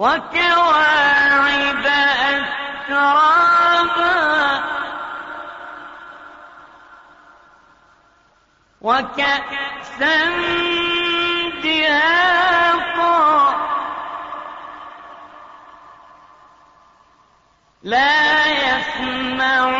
وكواعب أترابا وكأسا دهاقا. لا يسمعون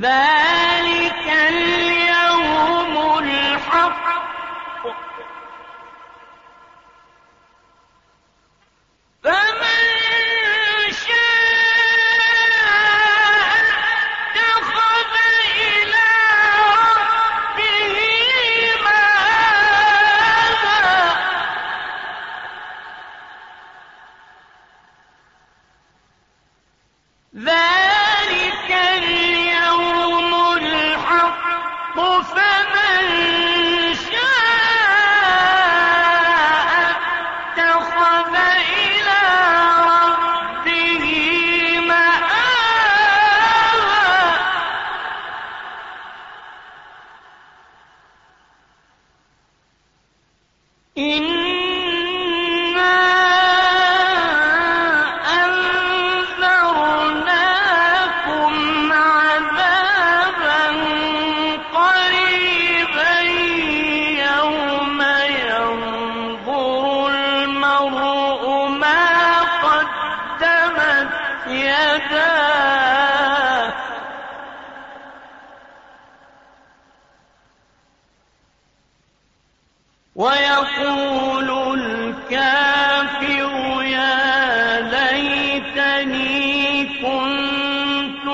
ذلك يداه ويقول الكافر يا ليتني كنت